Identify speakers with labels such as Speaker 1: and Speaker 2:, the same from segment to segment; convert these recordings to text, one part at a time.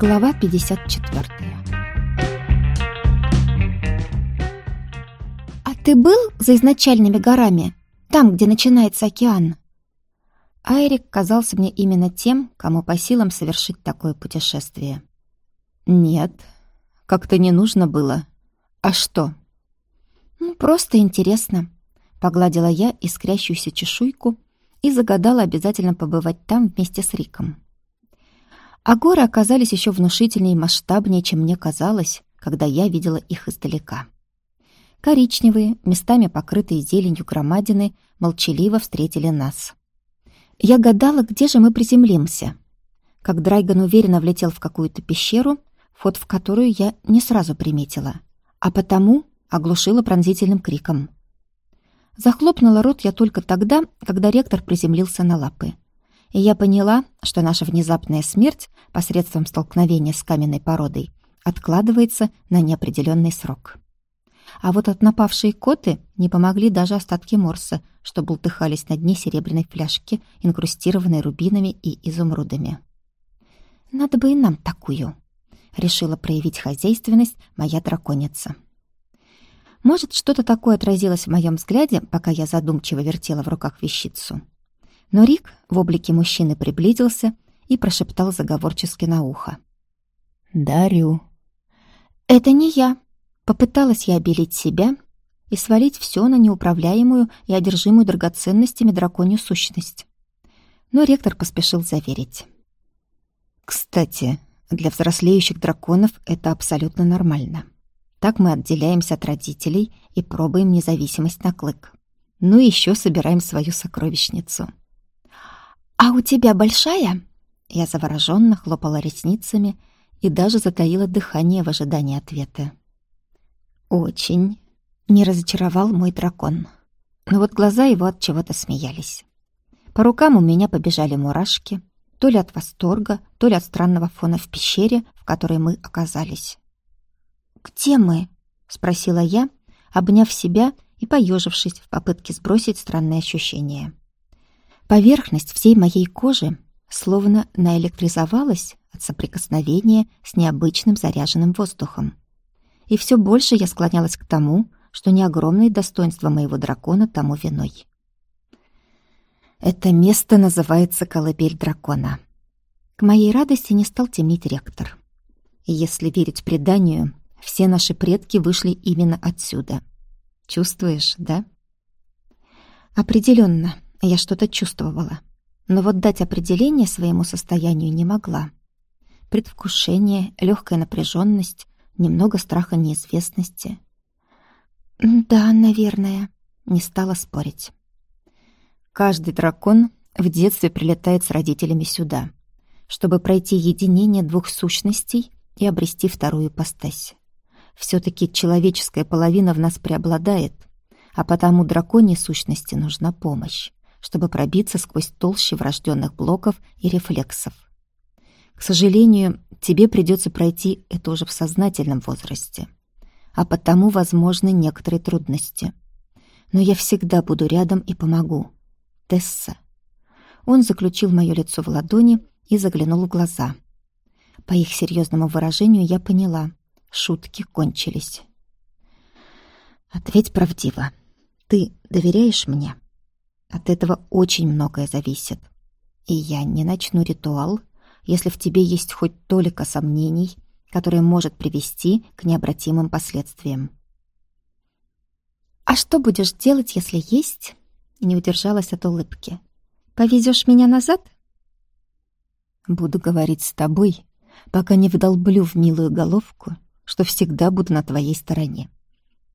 Speaker 1: Глава 54 «А ты был за изначальными горами? Там, где начинается океан?» Айрик казался мне именно тем, кому по силам совершить такое путешествие. «Нет, как-то не нужно было. А что?» «Ну, просто интересно», — погладила я искрящуюся чешуйку и загадала обязательно побывать там вместе с Риком. А горы оказались еще внушительнее и масштабнее, чем мне казалось, когда я видела их издалека. Коричневые, местами покрытые зеленью громадины, молчаливо встретили нас. Я гадала, где же мы приземлимся. Как Драйган уверенно влетел в какую-то пещеру, вход в которую я не сразу приметила, а потому оглушила пронзительным криком. Захлопнула рот я только тогда, когда ректор приземлился на лапы и я поняла, что наша внезапная смерть посредством столкновения с каменной породой откладывается на неопределенный срок. А вот от напавшей коты не помогли даже остатки морса, что бултыхались на дне серебряной фляжки, инкрустированной рубинами и изумрудами. «Надо бы и нам такую», — решила проявить хозяйственность моя драконица. Может, что-то такое отразилось в моем взгляде, пока я задумчиво вертела в руках вещицу. Но Рик в облике мужчины приблизился и прошептал заговорчески на ухо. «Дарю». «Это не я». Попыталась я обелить себя и свалить все на неуправляемую и одержимую драгоценностями драконью сущность. Но ректор поспешил заверить. «Кстати, для взрослеющих драконов это абсолютно нормально. Так мы отделяемся от родителей и пробуем независимость на клык. Ну и еще собираем свою сокровищницу». «А у тебя большая?» Я завороженно хлопала ресницами и даже затаила дыхание в ожидании ответа. «Очень», — не разочаровал мой дракон. Но вот глаза его от чего-то смеялись. По рукам у меня побежали мурашки, то ли от восторга, то ли от странного фона в пещере, в которой мы оказались. «Где мы?» — спросила я, обняв себя и поежившись в попытке сбросить странные ощущения. Поверхность всей моей кожи словно наэлектризовалась от соприкосновения с необычным заряженным воздухом. И все больше я склонялась к тому, что не огромные достоинства моего дракона тому виной. Это место называется колыбель дракона. К моей радости не стал темнить ректор. Если верить преданию, все наши предки вышли именно отсюда. Чувствуешь, да? Определенно, я что-то чувствовала, но вот дать определение своему состоянию не могла. Предвкушение, легкая напряженность, немного страха неизвестности. «Да, наверное», — не стала спорить. Каждый дракон в детстве прилетает с родителями сюда, чтобы пройти единение двух сущностей и обрести вторую ипостась. Все-таки человеческая половина в нас преобладает, а потому драконьей сущности нужна помощь чтобы пробиться сквозь толщи врожденных блоков и рефлексов. К сожалению, тебе придется пройти это уже в сознательном возрасте, а потому возможны некоторые трудности. Но я всегда буду рядом и помогу. Тесса. Он заключил мое лицо в ладони и заглянул в глаза. По их серьезному выражению я поняла, шутки кончились. «Ответь правдиво. Ты доверяешь мне?» От этого очень многое зависит. И я не начну ритуал, если в тебе есть хоть толика сомнений, которые может привести к необратимым последствиям. «А что будешь делать, если есть?» Не удержалась от улыбки. «Повезешь меня назад?» «Буду говорить с тобой, пока не вдолблю в милую головку, что всегда буду на твоей стороне.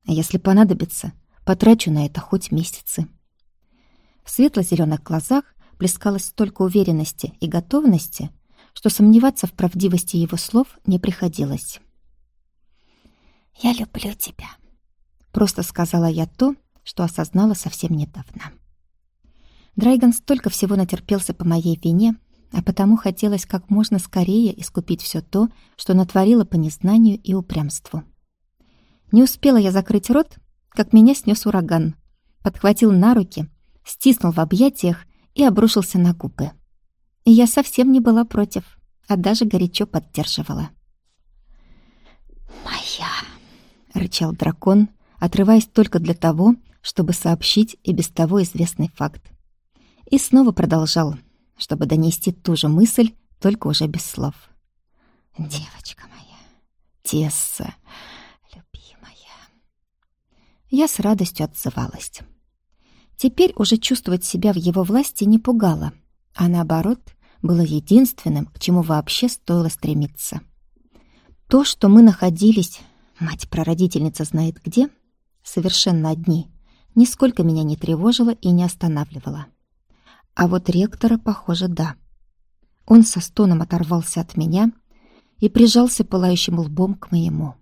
Speaker 1: А если понадобится, потрачу на это хоть месяцы». В светло-зеленых глазах плескалось столько уверенности и готовности, что сомневаться в правдивости его слов не приходилось. «Я люблю тебя», — просто сказала я то, что осознала совсем недавно. Драйган столько всего натерпелся по моей вине, а потому хотелось как можно скорее искупить все то, что натворила по незнанию и упрямству. Не успела я закрыть рот, как меня снес ураган, подхватил на руки стиснул в объятиях и обрушился на губы. И я совсем не была против. а даже горячо поддерживала. «Моя!» — рычал дракон, отрываясь только для того, чтобы сообщить и без того известный факт. И снова продолжал, чтобы донести ту же мысль, только уже без слов. «Девочка моя, Тесса, любимая!» Я с радостью отзывалась. Теперь уже чувствовать себя в его власти не пугало, а наоборот, было единственным, к чему вообще стоило стремиться. То, что мы находились, мать-прародительница знает где, совершенно одни, нисколько меня не тревожило и не останавливало. А вот ректора, похоже, да. Он со стоном оторвался от меня и прижался пылающим лбом к моему.